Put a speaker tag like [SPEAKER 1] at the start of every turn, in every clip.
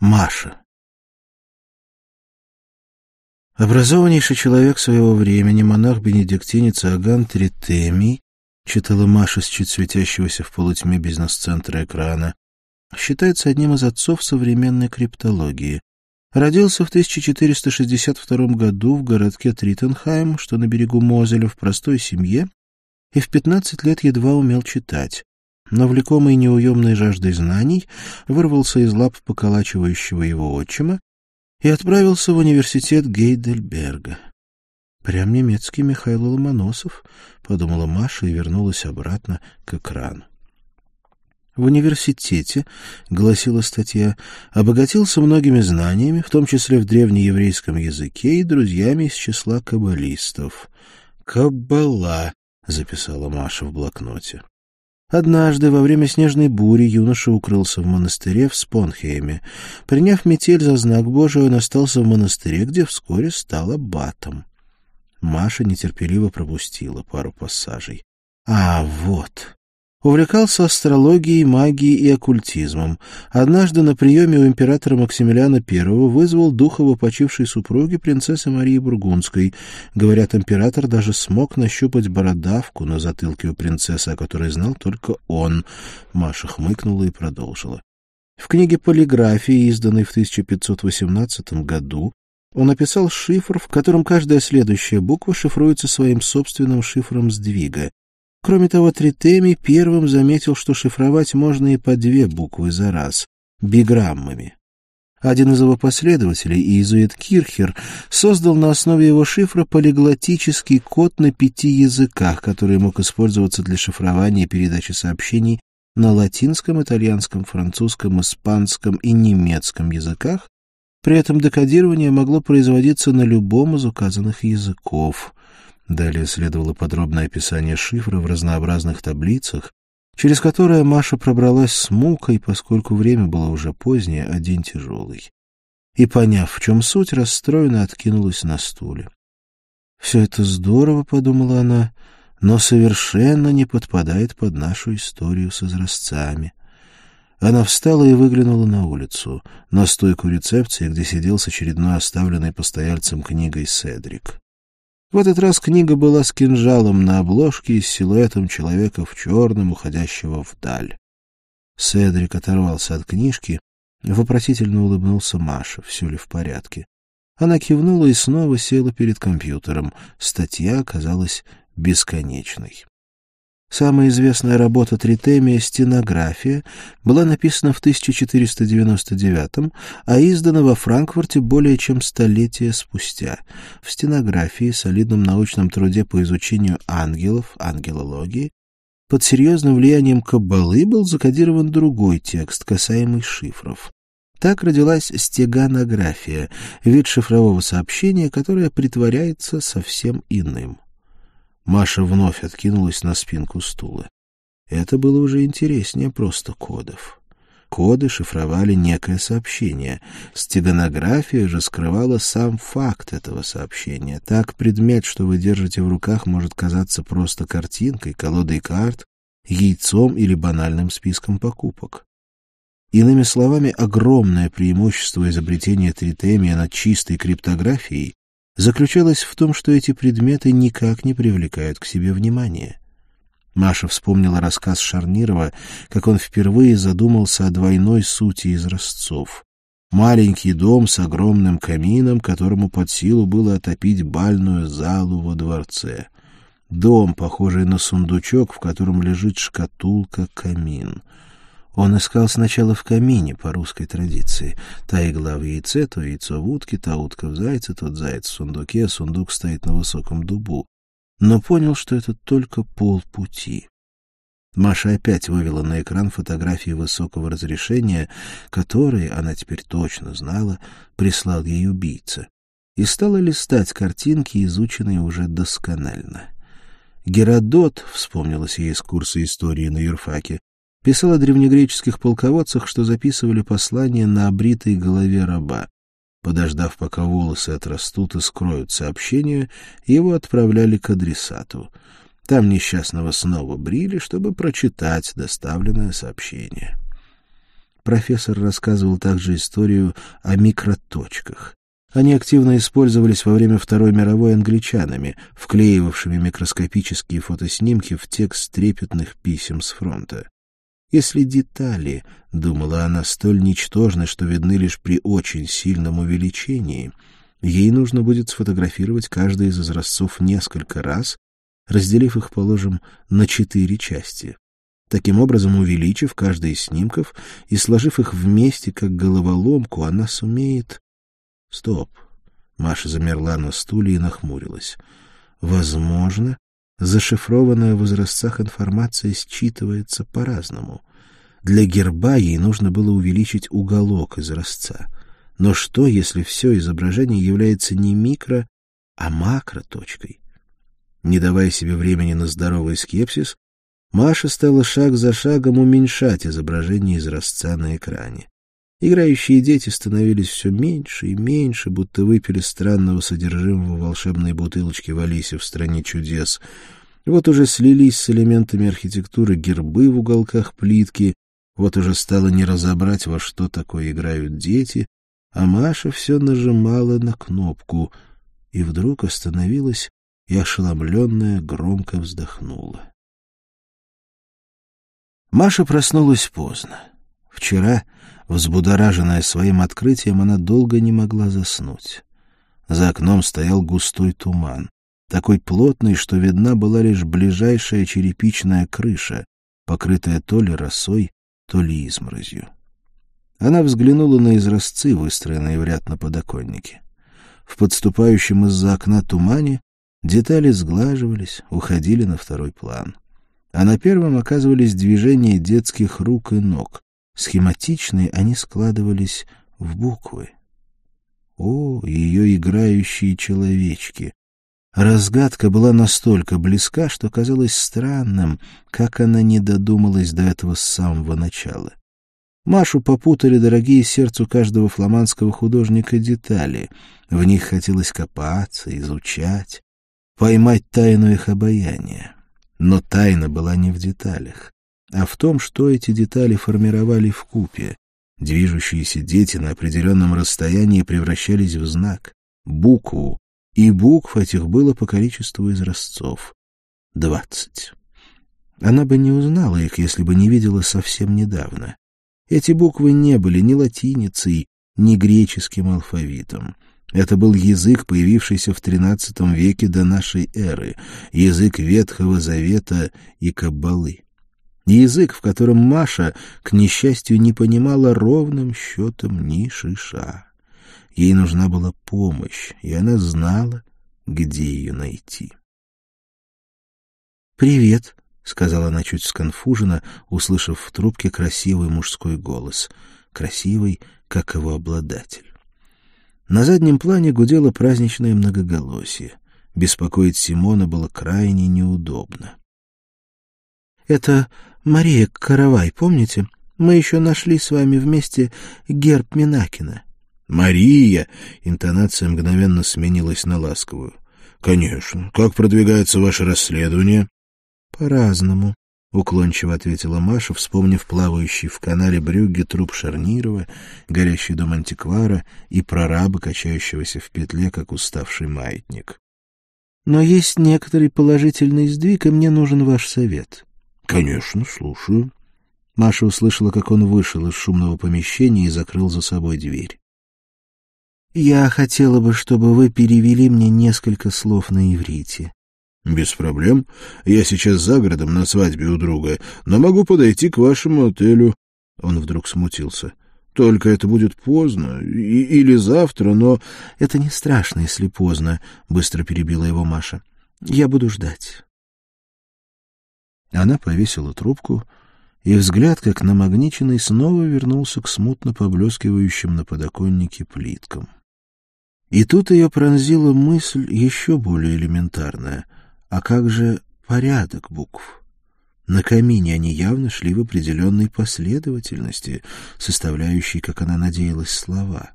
[SPEAKER 1] Маша. Образованнейший человек своего времени, монах-бенедиктинец Аган Тритемий, читала Маша с чуть светящегося в полутьме бизнес-центра экрана, считается одним из отцов современной криптологии. Родился в 1462 году в городке Тритенхайм, что на берегу Мозеля, в простой семье, и в 15 лет едва умел читать но, влекомый неуемной жаждой знаний, вырвался из лап поколачивающего его отчима и отправился в университет Гейдельберга. «Прям немецкий Михаил Ломоносов», — подумала Маша и вернулась обратно к экрану. В университете, — гласила статья, — обогатился многими знаниями, в том числе в древнееврейском языке и друзьями из числа каббалистов. «Каббала», — записала Маша в блокноте. Однажды, во время снежной бури, юноша укрылся в монастыре в Спонхейме. Приняв метель за знак Божий, он остался в монастыре, где вскоре стал аббатом. Маша нетерпеливо пропустила пару пассажей. А, вот. Увлекался астрологией, магией и оккультизмом. Однажды на приеме у императора Максимилиана I вызвал дух его супруги принцессы Марии Бургундской. Говорят, император даже смог нащупать бородавку на затылке у принцессы, о которой знал только он. Маша хмыкнула и продолжила. В книге «Полиграфии», изданной в 1518 году, он написал шифр, в котором каждая следующая буква шифруется своим собственным шифром сдвига. Кроме того, Тритеми первым заметил, что шифровать можно и по две буквы за раз, биграммами. Один из его последователей, иезуит Кирхер, создал на основе его шифра полиглотический код на пяти языках, который мог использоваться для шифрования и передачи сообщений на латинском, итальянском, французском, испанском и немецком языках. При этом декодирование могло производиться на любом из указанных языков. Далее следовало подробное описание шифра в разнообразных таблицах, через которое Маша пробралась с мукой, поскольку время было уже позднее, а день тяжелый. И, поняв, в чем суть, расстроенно откинулась на стуле. «Все это здорово», — подумала она, — «но совершенно не подпадает под нашу историю с изразцами». Она встала и выглянула на улицу, на стойку рецепции, где сидел с очередной оставленной постояльцем книгой Седрик. В этот раз книга была с кинжалом на обложке и с силуэтом человека в черном, уходящего вдаль. Седрик оторвался от книжки, вопросительно улыбнулся Маше, все ли в порядке. Она кивнула и снова села перед компьютером. Статья оказалась бесконечной. Самая известная работа Тритемия «Стенография» была написана в 1499 а издана во Франкфурте более чем столетие спустя. В стенографии, солидном научном труде по изучению ангелов, ангелологии, под серьезным влиянием каббалы был закодирован другой текст, касаемый шифров. Так родилась стеганография, вид шифрового сообщения, которое притворяется совсем иным. Маша вновь откинулась на спинку стула. Это было уже интереснее просто кодов. Коды шифровали некое сообщение. Стеганография же скрывала сам факт этого сообщения. Так предмет, что вы держите в руках, может казаться просто картинкой, колодой карт, яйцом или банальным списком покупок. Иными словами, огромное преимущество изобретения тритемия над чистой криптографией заключалась в том, что эти предметы никак не привлекают к себе внимания. Маша вспомнила рассказ Шарнирова, как он впервые задумался о двойной сути изразцов. Маленький дом с огромным камином, которому под силу было отопить бальную залу во дворце. Дом, похожий на сундучок, в котором лежит шкатулка-камин — он искал сначала в камине по русской традиции. Та игла в яйце, то яйцо в утке, та утка в зайце, тот заяц в сундуке, а сундук стоит на высоком дубу. Но понял, что это только полпути. Маша опять вывела на экран фотографии высокого разрешения, которые, она теперь точно знала, прислал ей убийца, и стала листать картинки, изученные уже досконально. Геродот, вспомнилось ей из курса истории на юрфаке, писал о древнегреческих полководцах, что записывали послания на обритой голове раба. Подождав, пока волосы отрастут и скроют сообщение, его отправляли к адресату. Там несчастного снова брили, чтобы прочитать доставленное сообщение. Профессор рассказывал также историю о микроточках. Они активно использовались во время Второй мировой англичанами, вклеивавшими микроскопические фотоснимки в текст трепетных писем с фронта. Если детали, — думала она, — столь ничтожны, что видны лишь при очень сильном увеличении, ей нужно будет сфотографировать каждый из изразцов несколько раз, разделив их, положим, на четыре части. Таким образом, увеличив каждый из снимков и сложив их вместе, как головоломку, она сумеет Стоп. Маша замерла на стуле и нахмурилась. Возможно, зашифрованная в возрастцах информация считывается по-разному. Для герба ей нужно было увеличить уголок изразца. Но что, если все изображение является не микро, а макроточкой? Не давая себе времени на здоровый скепсис, Маша стала шаг за шагом уменьшать изображение изразца на экране. Играющие дети становились все меньше и меньше, будто выпили странного содержимого волшебной бутылочки в Алисе в «Стране чудес». Вот уже слились с элементами архитектуры гербы в уголках плитки, вот уже стало не разобрать, во что такое играют дети, а Маша все нажимала на кнопку, и вдруг остановилась и, ошеломленная, громко вздохнула. Маша проснулась поздно. Вчера Взбудораженная своим открытием, она долго не могла заснуть. За окном стоял густой туман, такой плотный, что видна была лишь ближайшая черепичная крыша, покрытая то ли росой, то ли изморозью. Она взглянула на изразцы, выстроенные в ряд на подоконнике. В подступающем из-за окна тумане детали сглаживались, уходили на второй план. А на первом оказывались движения детских рук и ног, Схематичные они складывались в буквы. О, ее играющие человечки! Разгадка была настолько близка, что казалось странным, как она не додумалась до этого с самого начала. Машу попутали дорогие сердцу каждого фламандского художника детали. В них хотелось копаться, изучать, поймать тайну их обаяния. Но тайна была не в деталях а в том, что эти детали формировали в купе. Движущиеся дети на определенном расстоянии превращались в знак, букву, и букв этих было по количеству изразцов — двадцать. Она бы не узнала их, если бы не видела совсем недавно. Эти буквы не были ни латиницей, ни греческим алфавитом. Это был язык, появившийся в XIII веке до нашей эры, язык Ветхого Завета и Каббалы. Язык, в котором Маша, к несчастью, не понимала ровным счетом ни шиша. Ей нужна была помощь, и она знала, где ее найти. «Привет», — сказала она чуть сконфуженно, услышав в трубке красивый мужской голос, красивый, как его обладатель. На заднем плане гудело праздничное многоголосие. Беспокоить Симона было крайне неудобно. «Это Мария Каравай, помните? Мы еще нашли с вами вместе герб Минакина. «Мария!» — интонация мгновенно сменилась на ласковую. «Конечно. Как продвигается ваше расследование?» «По-разному», — уклончиво ответила Маша, вспомнив плавающий в канале Брюгге труп Шарнирова, горящий дом антиквара и прораба, качающегося в петле, как уставший маятник. «Но есть некоторый положительный сдвиг, и мне нужен ваш совет». «Конечно, слушаю». Маша услышала, как он вышел из шумного помещения и закрыл за собой дверь. «Я хотела бы, чтобы вы перевели мне несколько слов на иврите». «Без проблем. Я сейчас за городом на свадьбе у друга, но могу подойти к вашему отелю». Он вдруг смутился. «Только это будет поздно. И или завтра, но...» «Это не страшно, если поздно», — быстро перебила его Маша. «Я буду ждать». Она повесила трубку, и взгляд, как намагниченный, снова вернулся к смутно поблескивающим на подоконнике плиткам. И тут ее пронзила мысль еще более элементарная. А как же порядок букв? На камине они явно шли в определенной последовательности, составляющей, как она надеялась, слова.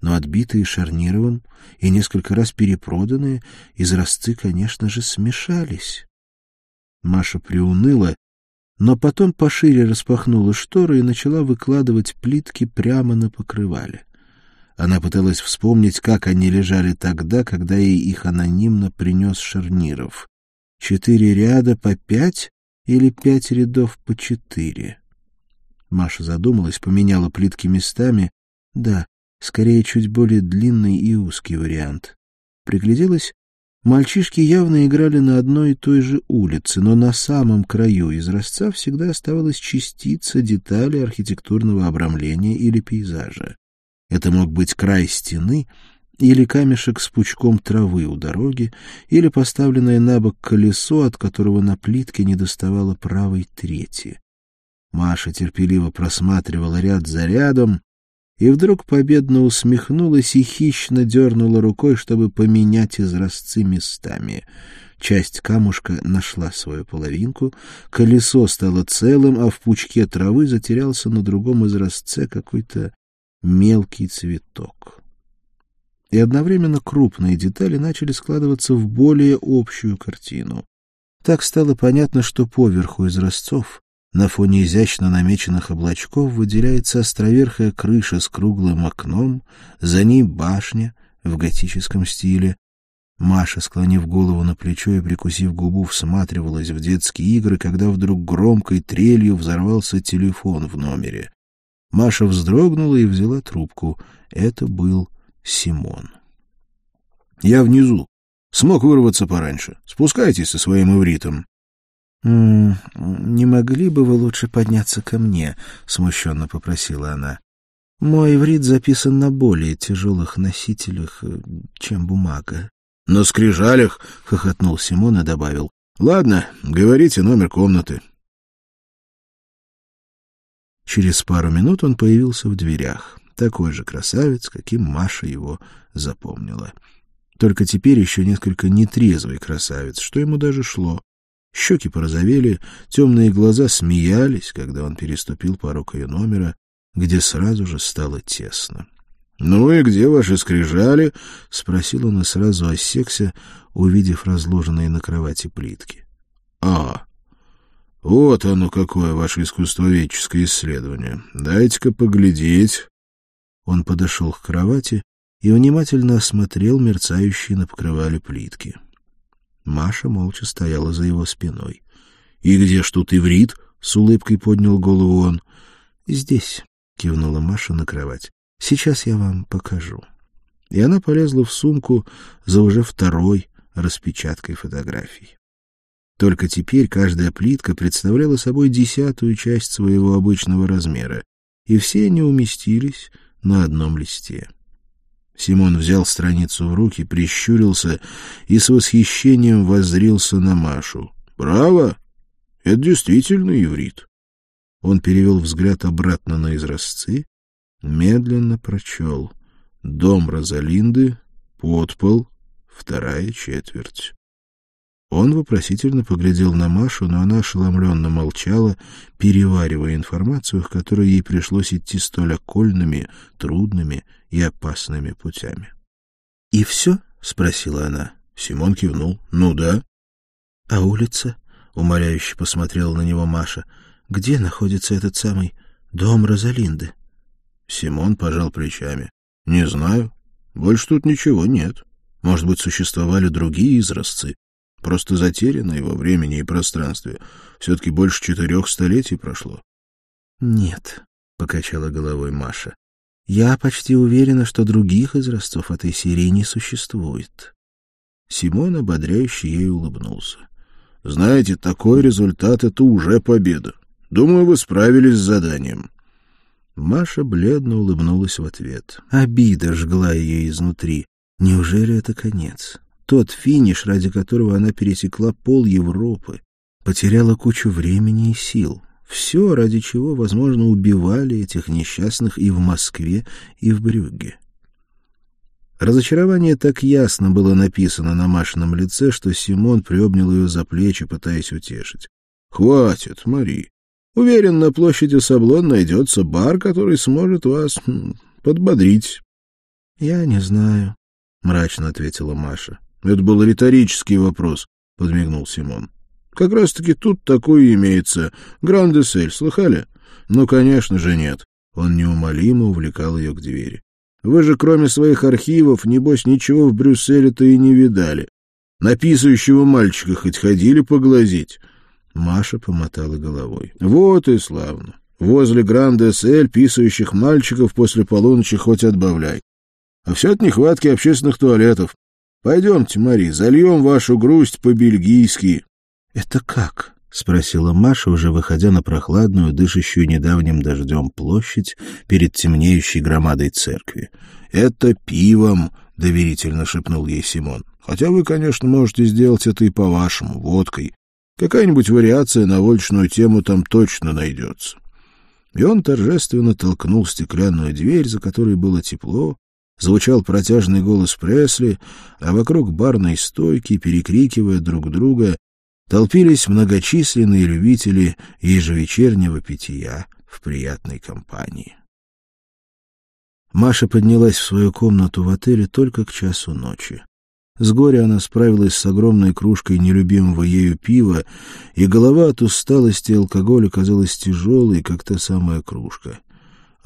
[SPEAKER 1] Но отбитые шарнировым и несколько раз перепроданные, изразцы, конечно же, смешались. Маша приуныла, но потом пошире распахнула шторы и начала выкладывать плитки прямо на покрывале. Она пыталась вспомнить, как они лежали тогда, когда ей их анонимно принес Шарниров. Четыре ряда по пять или пять рядов по четыре? Маша задумалась, поменяла плитки местами. Да, скорее чуть более длинный и узкий вариант. Пригляделась Мальчишки явно играли на одной и той же улице, но на самом краю изразца всегда оставалась частица детали архитектурного обрамления или пейзажа. Это мог быть край стены или камешек с пучком травы у дороги, или поставленное на бок колесо, от которого на плитке не доставало правой трети. Маша терпеливо просматривала ряд за рядом, и вдруг победно усмехнулась и хищно дернула рукой, чтобы поменять изразцы местами. Часть камушка нашла свою половинку, колесо стало целым, а в пучке травы затерялся на другом изразце какой-то мелкий цветок. И одновременно крупные детали начали складываться в более общую картину. Так стало понятно, что поверху изразцов на фоне изящно намеченных облачков выделяется островерхая крыша с круглым окном, за ней башня в готическом стиле. Маша, склонив голову на плечо и прикусив губу, всматривалась в детские игры, когда вдруг громкой трелью взорвался телефон в номере. Маша вздрогнула и взяла трубку. Это был Симон. — Я внизу. Смог вырваться пораньше. Спускайтесь со своим ивритом. «Не могли бы вы лучше подняться ко мне?» — смущенно попросила она. «Мой иврит записан на более тяжелых носителях, э, чем бумага».
[SPEAKER 2] «На скрижалях?» — хохотнул Симон и добавил. «Ладно, говорите номер комнаты».
[SPEAKER 1] Через пару минут он появился в дверях, такой же красавец, каким Маша его запомнила. Только теперь еще несколько нетрезвый красавец, что ему даже шло. Щеки порозовели, темные глаза смеялись, когда он переступил порог ее номера, где сразу же стало тесно.
[SPEAKER 2] — Ну и где ваши скрижали?
[SPEAKER 1] — спросил он и сразу осекся, увидев разложенные на кровати плитки.
[SPEAKER 2] — А, вот оно какое ваше искусствоведческое исследование. Дайте-ка поглядеть.
[SPEAKER 1] Он подошел к кровати и внимательно осмотрел мерцающие на покрывале плитки. — Маша молча стояла за его спиной.
[SPEAKER 2] — И где ж тут иврит? — с улыбкой поднял голову он.
[SPEAKER 1] — Здесь, — кивнула Маша на кровать. — Сейчас я вам покажу. И она полезла в сумку за уже второй распечаткой фотографий. Только теперь каждая плитка представляла собой десятую часть своего обычного размера, и все они уместились на одном листе. Симон взял страницу в руки, прищурился и с восхищением воззрился на Машу. «Браво! Это действительно иврит!» Он перевел взгляд обратно на изразцы, медленно прочел. «Дом Розалинды, подпол, вторая четверть». Он вопросительно поглядел на Машу, но она ошеломленно молчала, переваривая информацию, к которой ей пришлось идти столь окольными, трудными и опасными путями. — И все? — спросила она.
[SPEAKER 2] Симон кивнул. — Ну да.
[SPEAKER 1] — А улица? — умоляюще посмотрела на него Маша. — Где находится этот самый дом Розалинды?
[SPEAKER 2] Симон пожал плечами. — Не знаю. Больше тут ничего нет. Может быть, существовали другие изразцы, просто затерянные во времени и пространстве. Все-таки больше четырех столетий прошло.
[SPEAKER 1] — Нет, — покачала головой Маша. Я почти уверена, что других изразцов этой серии не существует.
[SPEAKER 2] Симон ободряюще ей улыбнулся. — Знаете, такой результат — это уже победа. Думаю, вы справились с заданием.
[SPEAKER 1] Маша бледно улыбнулась в ответ. Обида жгла ее изнутри. Неужели это конец? Тот финиш, ради которого она пересекла пол Европы, потеряла кучу времени и сил. Все, ради чего, возможно, убивали этих несчастных и в Москве, и в Брюгге. Разочарование так ясно было написано на Машином лице, что Симон приобнял ее за плечи, пытаясь утешить.
[SPEAKER 2] — Хватит, Мари. Уверен, на площади Саблон найдется бар, который сможет вас подбодрить.
[SPEAKER 1] — Я не знаю, — мрачно ответила Маша.
[SPEAKER 2] — Это был риторический вопрос, — подмигнул Симон. Как раз-таки тут такое имеется. Гранде-сель, слыхали? Ну, конечно же, нет. Он неумолимо увлекал ее к двери. Вы же, кроме своих архивов, небось, ничего в Брюсселе-то и не видали. На писающего мальчика хоть ходили поглазеть?» Маша помотала головой. «Вот и славно. Возле Гранд-СЛ писающих мальчиков после полуночи хоть отбавляй. А все от нехватки общественных туалетов. Пойдемте, Мари, зальем вашу грусть по-бельгийски».
[SPEAKER 1] «Это как?» — спросила Маша, уже выходя на прохладную, дышащую недавним дождем площадь перед темнеющей громадой церкви.
[SPEAKER 2] «Это пивом», — доверительно шепнул ей Симон. «Хотя вы, конечно, можете сделать это и по-вашему, водкой. Какая-нибудь вариация на вольчную тему там точно найдется». И он торжественно толкнул стеклянную дверь, за которой было тепло, звучал протяжный голос Пресли, а вокруг барной стойки, перекрикивая друг друга, толпились многочисленные любители ежевечернего питья в приятной компании. Маша поднялась в свою комнату в отеле только к часу ночи. С горя она справилась с огромной кружкой нелюбимого ею пива, и голова от усталости и алкоголя казалась тяжелой, как та самая кружка.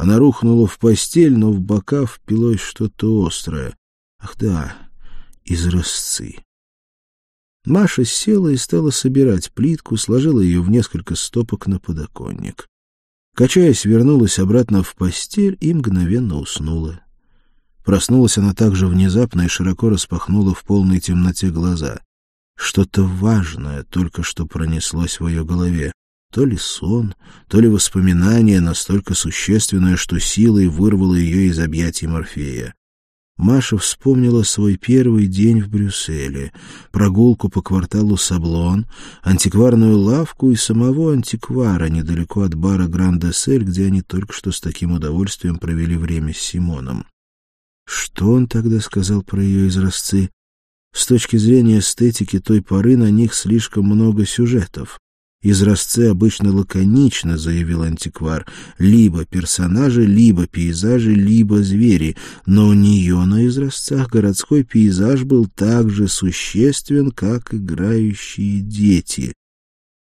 [SPEAKER 2] Она рухнула в постель, но в бока впилось что-то острое. Ах да, изразцы. Маша села и стала собирать плитку, сложила ее в несколько стопок на подоконник. Качаясь, вернулась обратно в постель и мгновенно уснула. Проснулась она также внезапно и широко распахнула в полной темноте глаза. Что-то важное только что пронеслось в ее голове. То ли сон, то ли воспоминание настолько существенное, что силой вырвало ее из объятий Морфея. Маша вспомнила свой первый день в Брюсселе, прогулку по кварталу Саблон, антикварную лавку и самого антиквара недалеко от бара Гранд-Эсель, где они только что с таким удовольствием провели время с Симоном. Что он тогда сказал про ее изразцы? С точки зрения эстетики той поры на них слишком много сюжетов. Изразцы обычно лаконично, заявил антиквар, либо персонажи, либо пейзажи, либо звери, но у нее на изразцах городской пейзаж был так же существен, как играющие дети.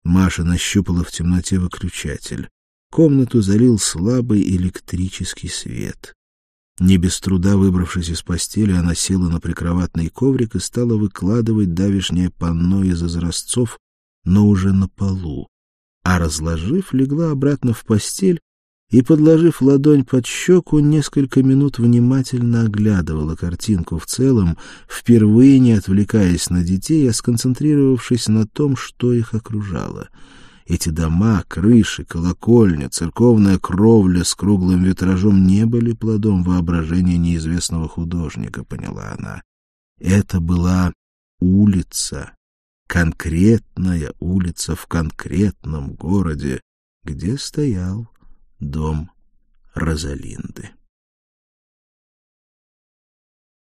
[SPEAKER 2] Маша нащупала в темноте выключатель. Комнату залил слабый электрический свет. Не без труда выбравшись из постели, она села на прикроватный коврик и стала выкладывать давишнее панно из изразцов, но уже на полу, а, разложив, легла обратно в постель и, подложив ладонь под щеку, несколько минут внимательно оглядывала картинку в целом, впервые не отвлекаясь на детей, а сконцентрировавшись на том, что их окружало. Эти дома, крыши, колокольня, церковная кровля с круглым витражом не были плодом воображения неизвестного художника, поняла она. Это была улица, конкретная улица в конкретном городе, где стоял дом Розалинды.